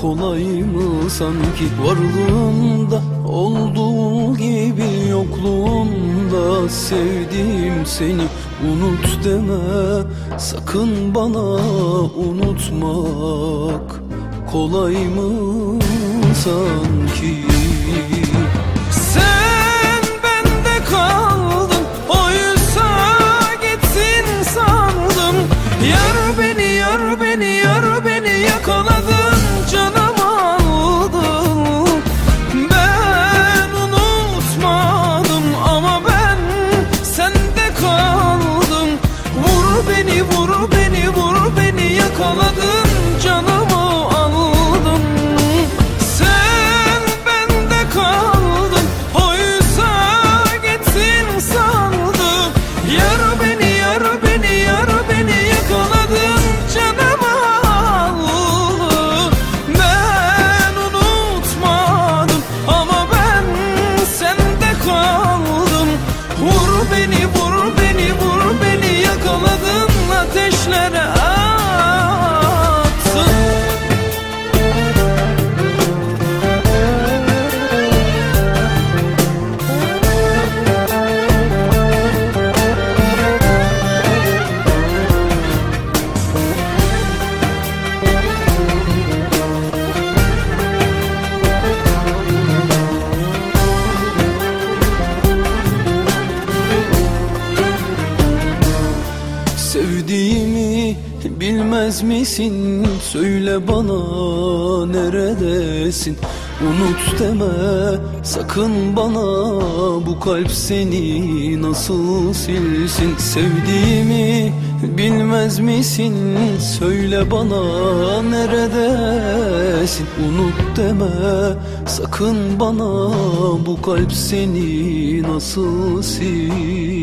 kolay mı sanki? Varlığımda olduğu gibi yokluğumda Sevdiğim seni. Unut deme Sakın bana unutmak. Kolay mı sanki? Unut deme sakın bana bu kalp seni nasıl silsin? Sevdiğimi bilmez misin? Söyle bana neredesin? Unut deme sakın bana bu kalp seni nasıl silsin?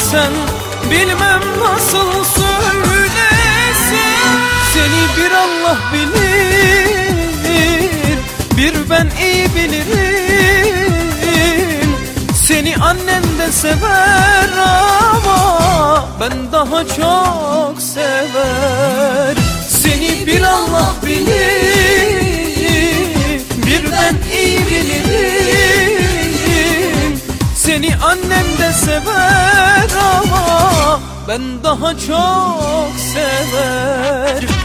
Sen Bilmem nasıl söylesin. Seni bir Allah bilir Bir ben iyi bilirim. Seni annen de sever ama Ben daha çok sever. Seni bir Allah bilir Bir ben iyi bilirim annem de sever ama Ben daha çok sever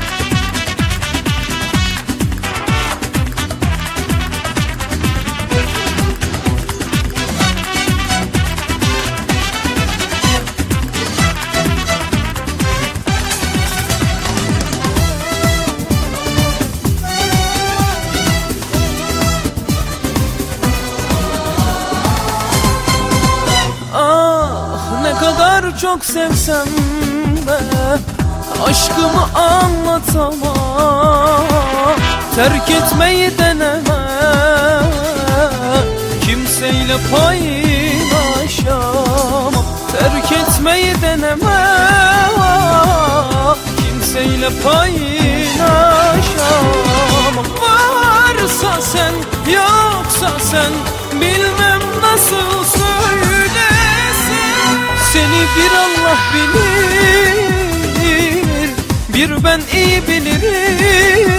çok sevsem de Aşkımı anlatamam. Terk etmeyi deneme. Kimseyle paylaşamam. Terk etmeyi deneme. Kimseyle paylaşamam. Varsa sen yoksa sen Bilmem nasıl söylesin Seni bir Allah bilir Bir ben iyi bilirim.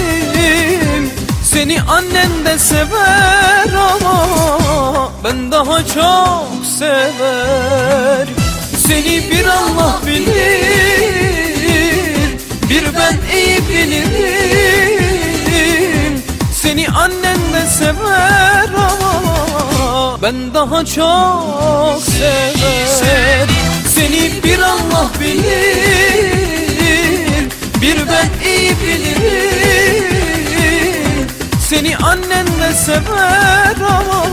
Seni annen de sever ama Ben daha çok sever. Seni bir Allah bilir Bir ben iyi bilirim. Seni annen de sever ama Ben daha çok sever Seni bir Allah bilir. Bir ben iyi bilirim. Seni annen de sever ama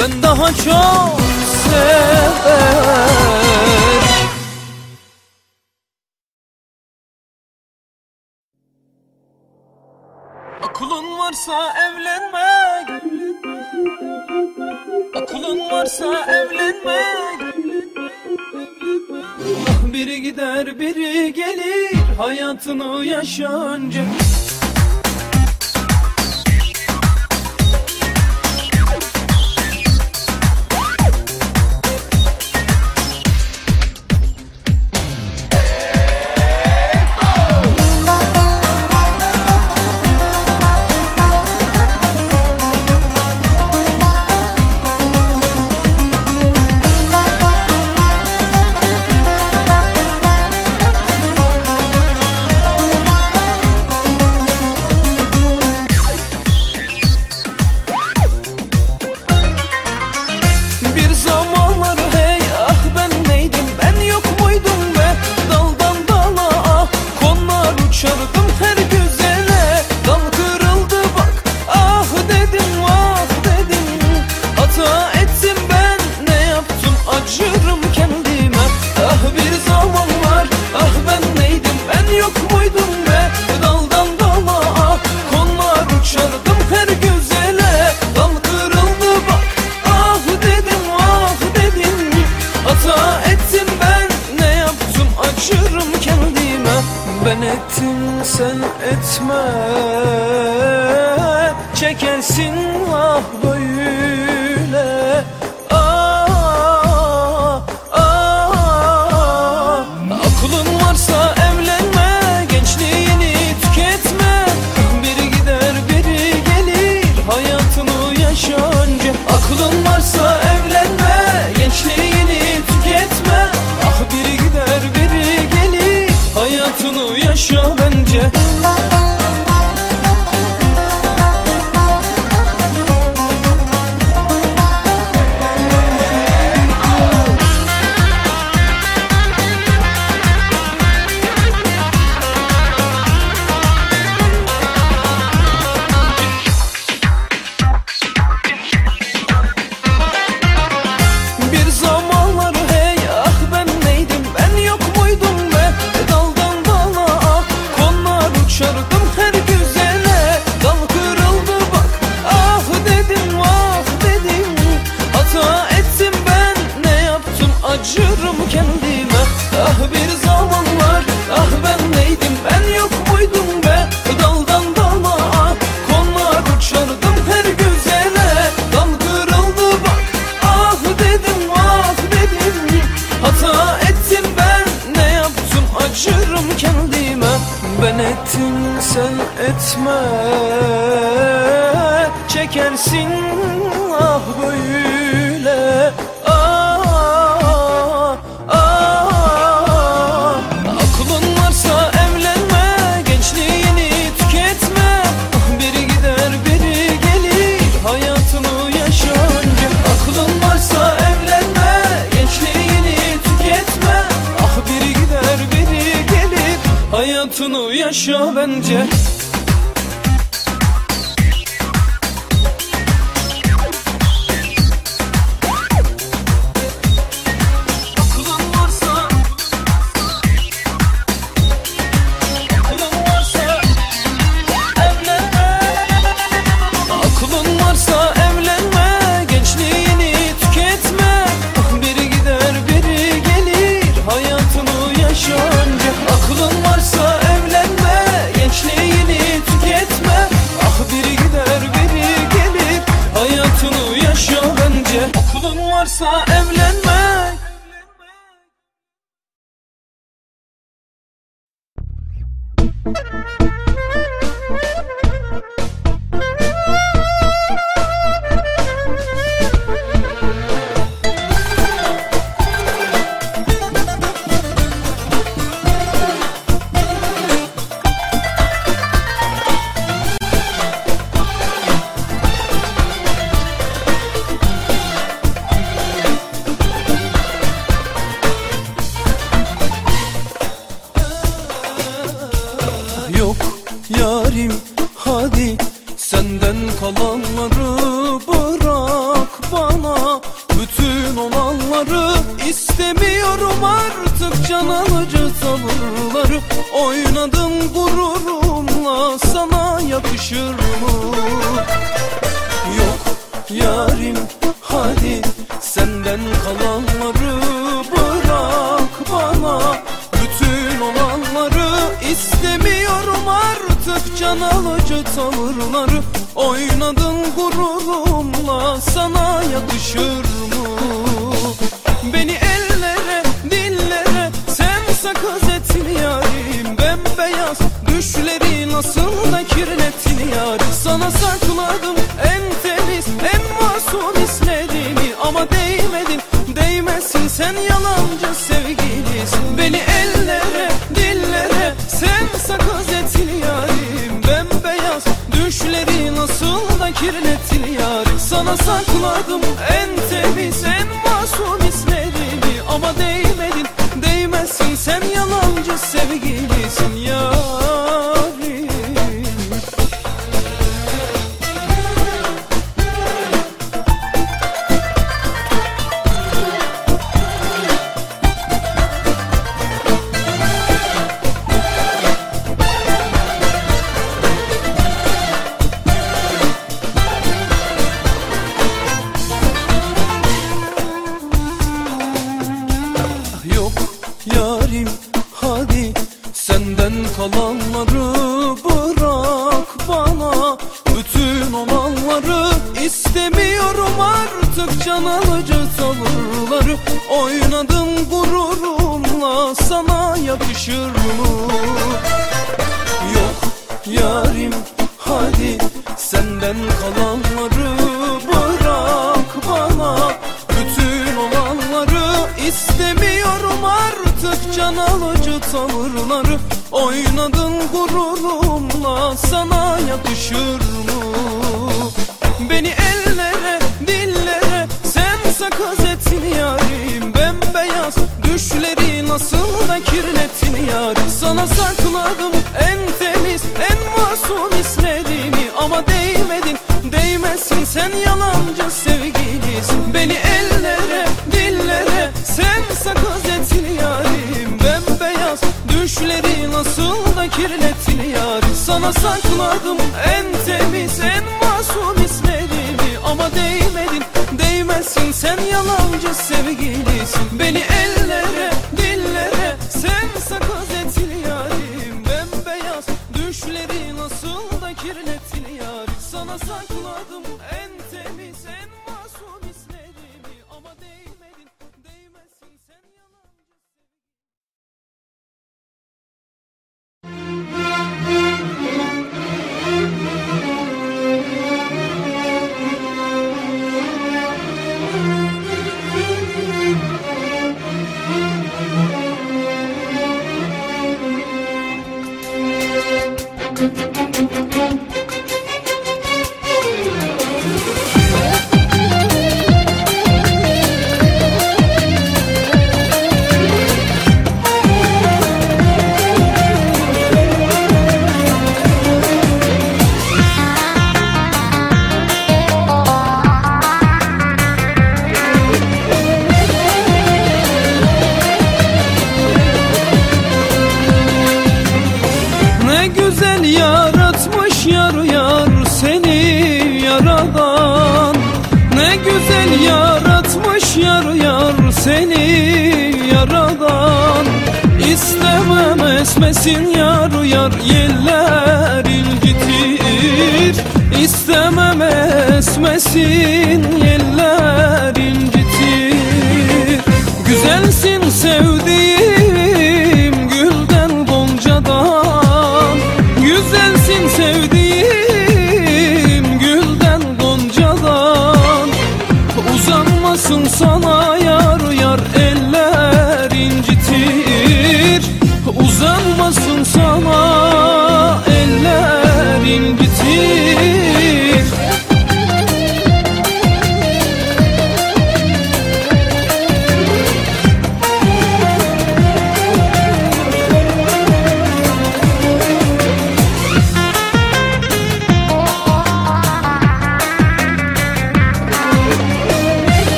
Ben daha çok sever. Aklın varsa evlenme Aklın varsa evlenme. Biri gider biri gelir Hayatını yaşa önce edersen etme. Çekersin ah böyle. Yaşa bence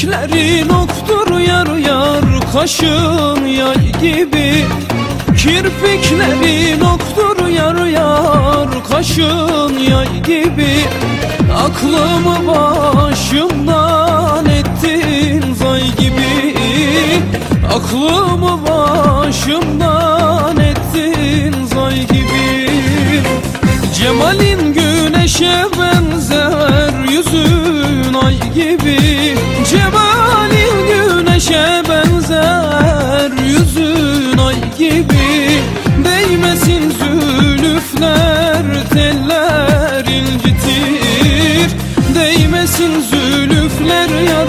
Kirpiklerin oktur yar yar kaşın yay gibi. Kirpiklerin oktur yar yar kaşın yay gibi. Aklımı başımdan ettin zay gibi. Aklımı başımdan ettin zay gibi. Cemalin güneşe benzer yüzün ay gibi. Senin zülüfler teller incitir. Değmesin zülüfler ya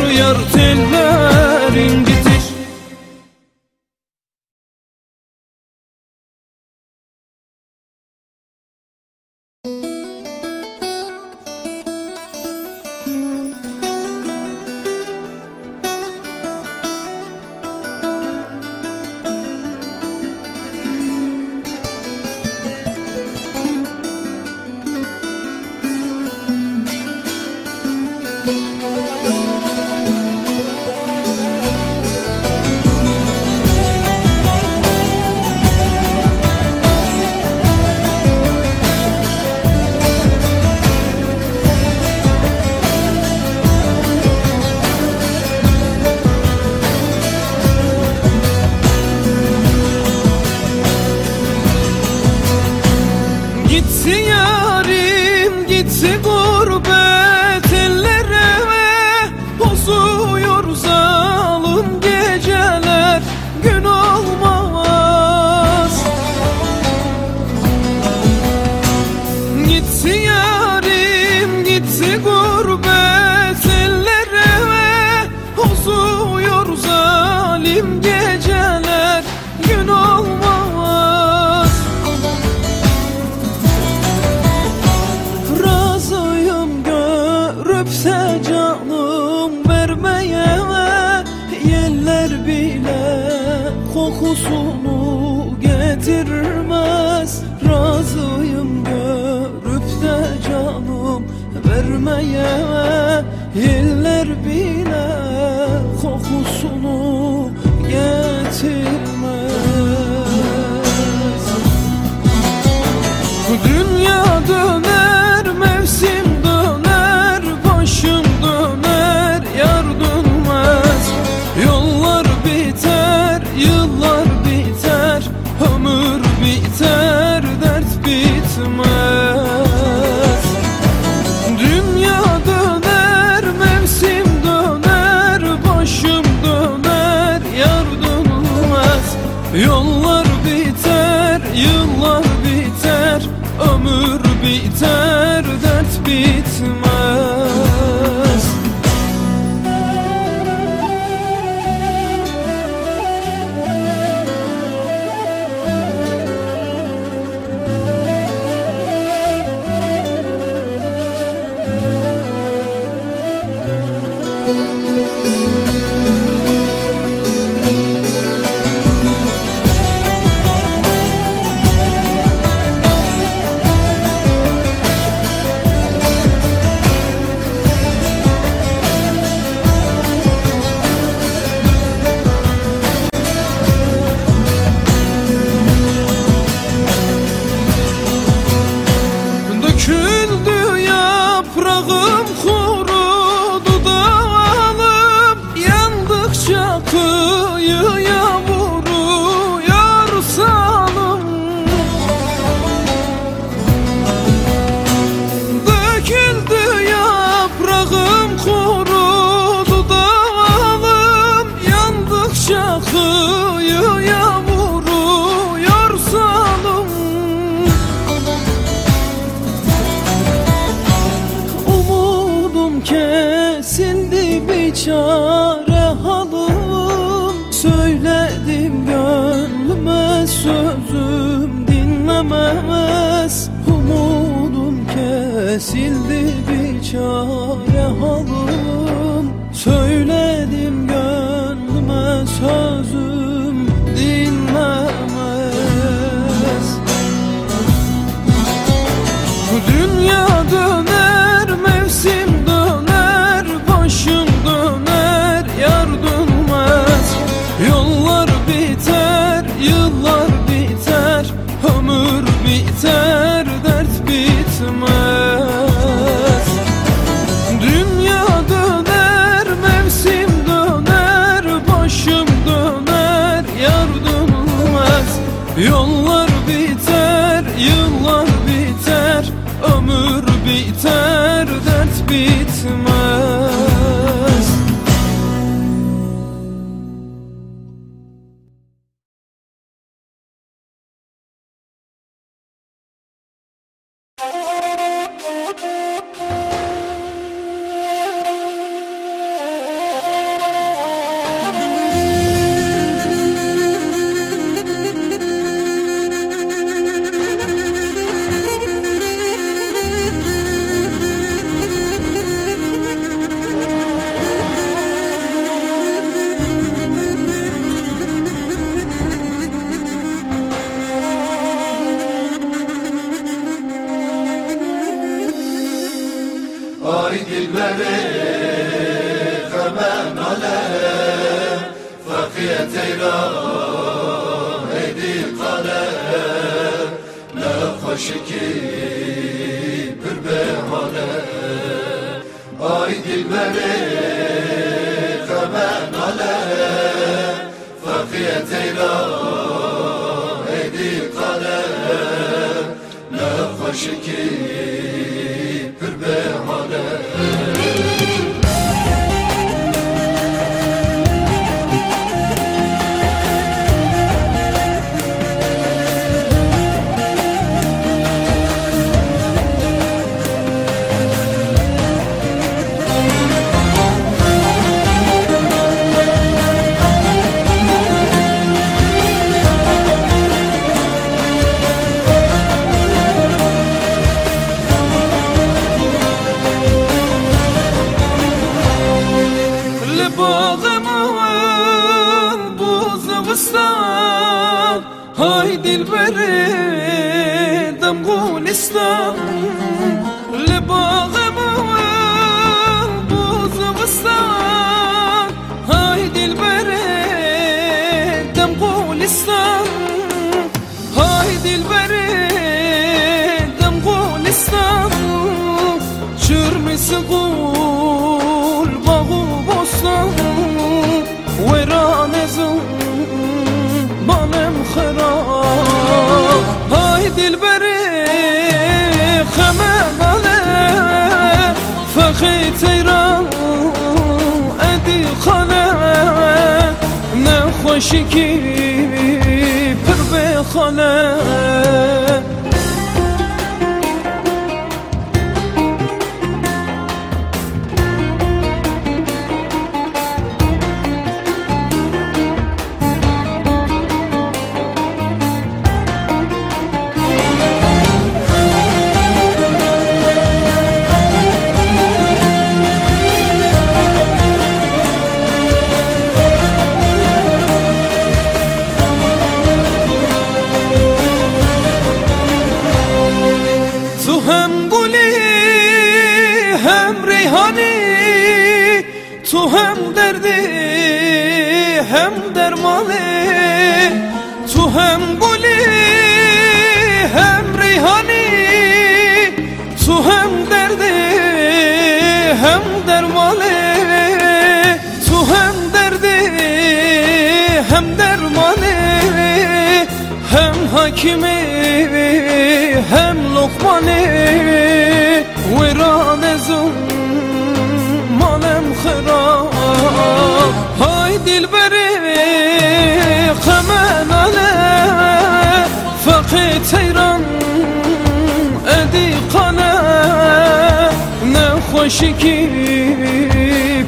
شکی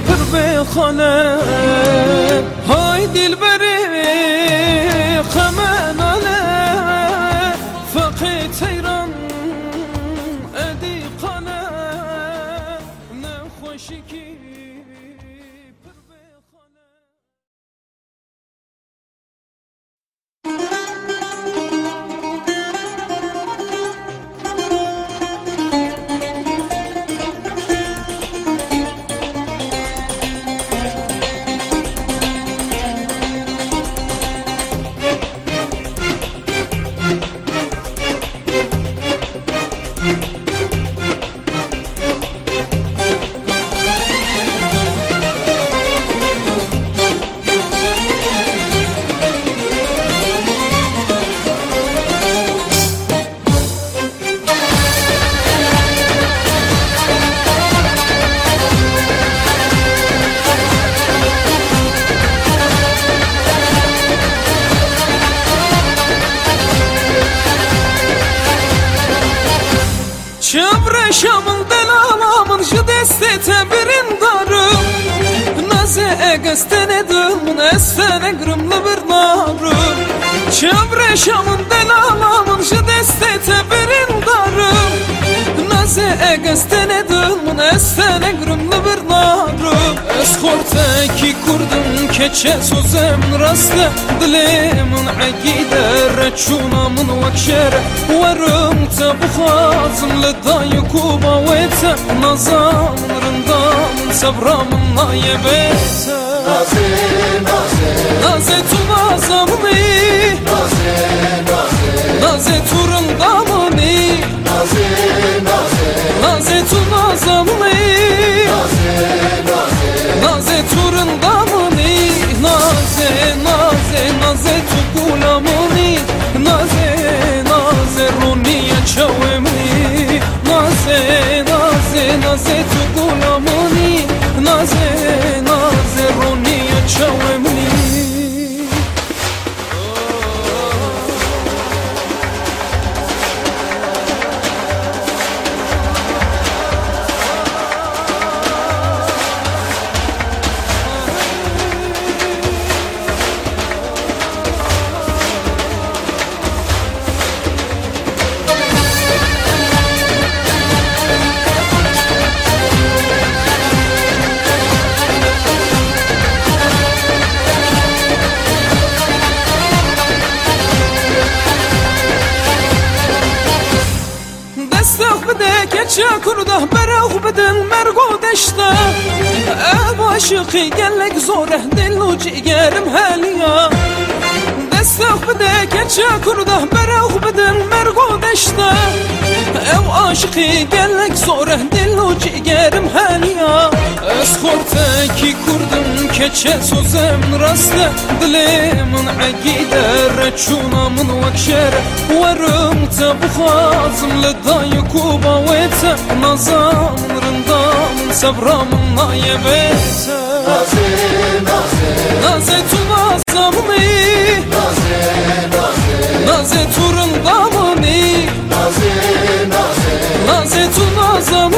پر بخونه Yaşamın delamamın şu deste teperin darım Naze egestene dılmın estene grümlü bir narım Ez horteki kurdum keçe sözem raste Dilemin agider çunamın vakşere Varım te bu hazım le dayı kuba vete. Nazamın rındamın sabramın nayebete نازه نازه نازه تو رندامنی نازه نازه نازه تو نازمنی نازه نازه نازه تو رندامنی نازه نازه نازه تو گولامنی نازه نازه رونی چومنی نازه نازه نازه تو گولامنی نازه نازه zaczęły mówić او عاشقی گلک زوره دل و جگرم هلیا اسخورتکی کردم که چه سوزم راسته دلمن عقیده رچونامن وکشره ورم تبخازم لدای کوبا ویت نظام رندام صبرام نایبت نازه نازه نازه تو نازمنی نازه نازه نازه تو رندامنی تو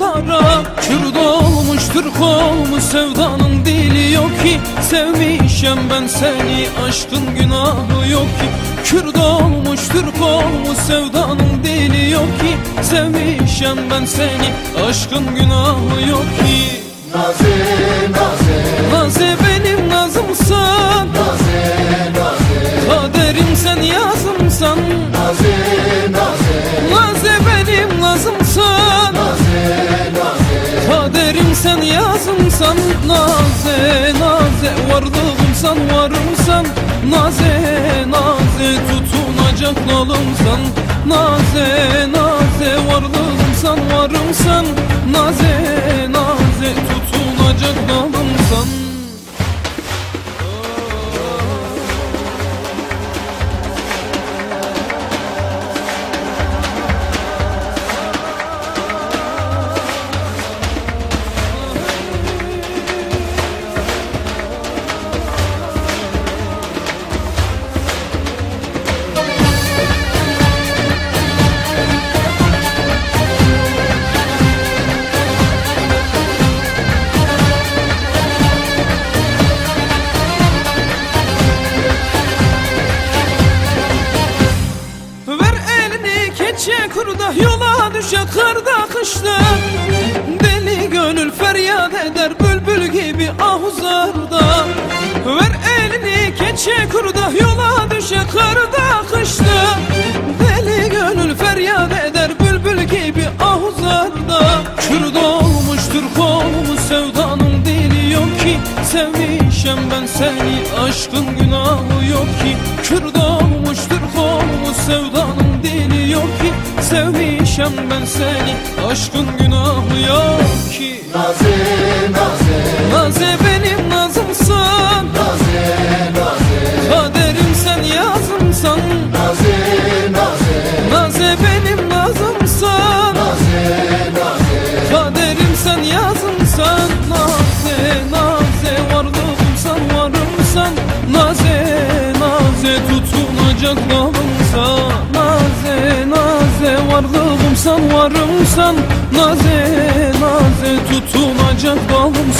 dara Kürt olmuş Türk olmuş sevdanın dili yok ki. Sevmişem ben seni aşkın günahı yok ki. Kürt olmuş Türk olmuş sevdanın dili yok ki. Sevmişem ben seni aşkın günahı yok ki. Naze, naze, Naze benim nazımsan. Naze, yazımsan Naze naze varlığımsan varımsan Naze naze tutunacak nalımsan Naze naze varlığımsan varımsan Naze naze seni aşkın günahı yok ki. Kürt olmuş Türk olmuş sevdanın dili yok ki. Sevmişem ben seni aşkın günahı yok ki. Naze, naze, Naze benim nazımsan naze, naze, varımsan Naze naze tutunacak dalımsan